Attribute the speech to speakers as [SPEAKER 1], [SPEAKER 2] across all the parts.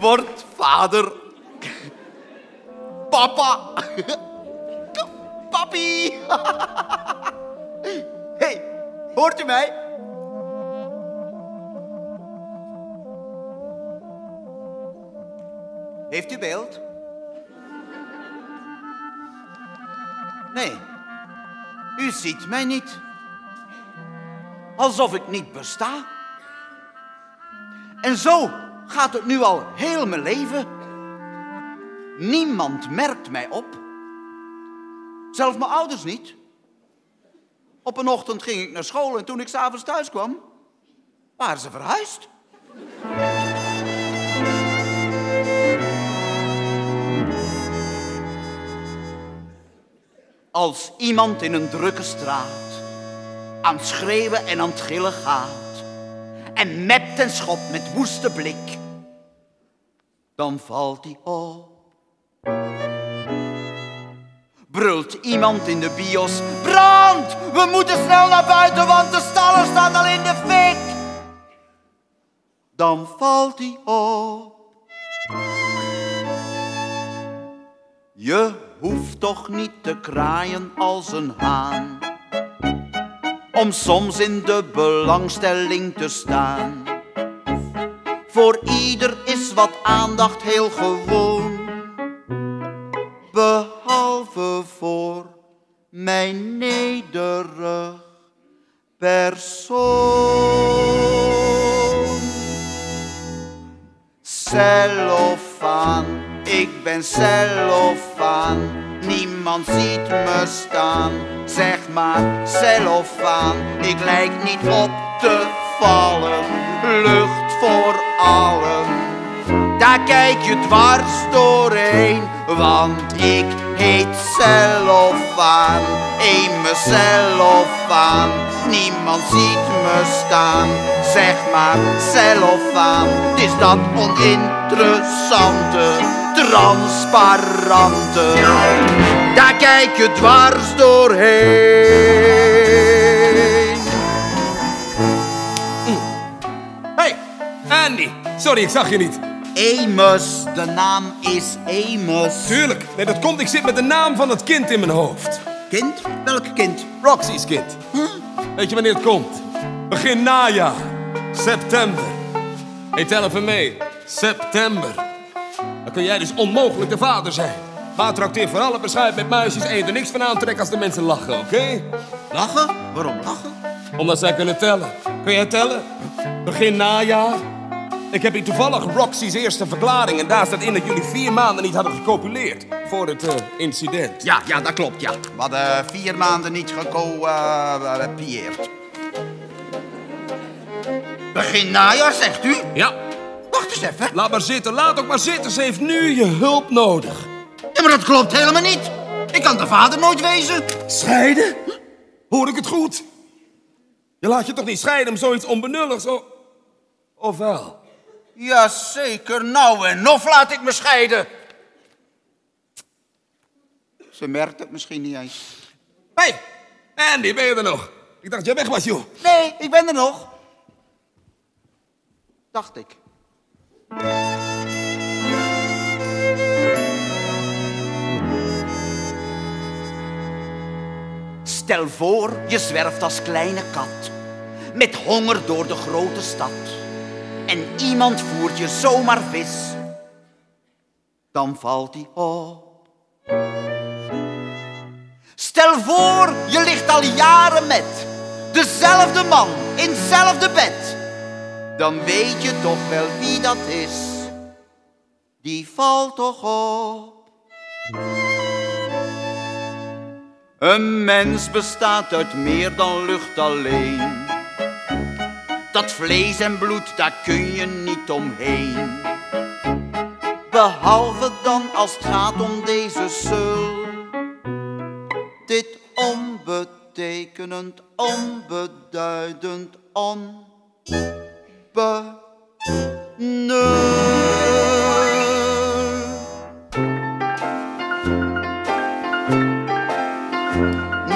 [SPEAKER 1] wordt vader. Papa. Papi. hey, hoort u mij? Heeft u beeld? Nee, u ziet mij niet. Alsof ik niet besta. En zo gaat het nu al heel mijn leven. Niemand merkt mij op. Zelfs mijn ouders niet. Op een ochtend ging ik naar school en toen ik s'avonds thuis kwam, waren ze verhuisd. Als iemand in een drukke straat aan het schreeuwen en aan het gillen gaat en mept en schopt met woeste blik, dan valt hij op. Brult iemand in de bios, brand! We moeten snel naar buiten, want de stallen staan al in de fik. Dan valt hij op. Je hoeft toch niet te kraaien als een haan, om soms in de belangstelling te staan. Voor ieder is wat aandacht heel gewoon, behalve voor mijn nederig persoon. Cellofaan, ik ben cellofaan. Niemand ziet me staan. Zeg maar cellofaan, ik lijk niet op te vallen. Lucht voor allen. Daar kijk je dwars doorheen, want ik heet cellofaan. Eme cellofaan, niemand ziet me staan. Zeg maar cellofaan, het is dat oninteressante, transparante. Daar kijk je dwars doorheen.
[SPEAKER 2] Hey, Andy. Sorry, ik zag je niet.
[SPEAKER 1] Amos, de naam is Amos.
[SPEAKER 2] Tuurlijk. Nee, dat komt. Ik zit met de naam van het kind in mijn hoofd.
[SPEAKER 1] Kind? Welk kind?
[SPEAKER 2] Roxy's kind. Weet je wanneer het komt? Begin najaar. September. Hey, tel even mee. September. Dan kun jij dus onmogelijk de vader zijn. Maar trakteer vooral een beschuit met muisjes en je er niks van aantrekken als de mensen lachen, oké?
[SPEAKER 1] Lachen? Waarom lachen?
[SPEAKER 2] Omdat zij kunnen tellen. Kun jij tellen? Begin najaar. Ik heb hier toevallig Roxy's eerste verklaring en daar staat in dat jullie vier maanden niet hadden gecopuleerd voor het eh, incident.
[SPEAKER 1] Ja, ja, dat klopt, ja. We hadden vier maanden niet gekopieerd. Begin najaar, zegt u?
[SPEAKER 2] Ja,
[SPEAKER 1] Wacht eens even.
[SPEAKER 2] laat maar zitten, laat ook maar zitten. Ze heeft nu je hulp nodig.
[SPEAKER 1] Ja, maar dat klopt helemaal niet. Ik kan de vader nooit wezen.
[SPEAKER 2] Scheiden? Hoor ik het goed? Je laat je toch niet scheiden om zoiets onbenulligs. Of wel?
[SPEAKER 1] Jazeker, nou en of laat ik me scheiden. Ze merkt het misschien niet eens.
[SPEAKER 2] Hé, hey, Andy, ben je er nog? Ik dacht jij weg was, joh.
[SPEAKER 1] Nee, ik ben er nog. Dacht ik. Stel voor, je zwerft als kleine kat. Met honger door de grote stad. En iemand voert je zomaar vis. Dan valt hij op. Stel voor, je ligt al jaren met dezelfde man in hetzelfde bed. Dan weet je toch wel wie dat is. Die valt toch op. Een mens bestaat uit meer dan lucht alleen. Dat vlees en bloed, daar kun je niet omheen. Behalve dan als het gaat om deze sul. Dit onbetekenend, onbeduidend, onbenul.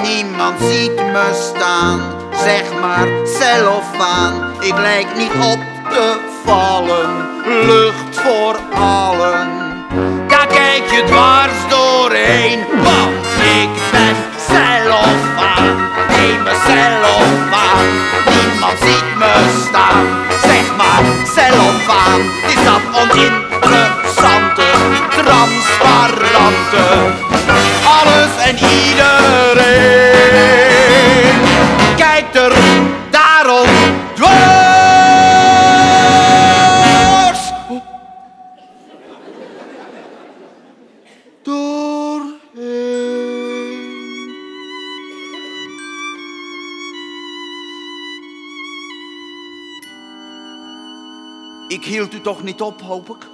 [SPEAKER 1] Niemand ziet me staan, zeg maar cellofaan. Ik lijk niet op te vallen, lucht voor je dwars doorheen, want ik ben cellofaan. Nee, mijn cellofaan, niemand ziet me staan. Zeg maar, cellofaan, is dat oninteressante, transparante. Alles en iedereen Ik hield u toch niet op, hoop ik?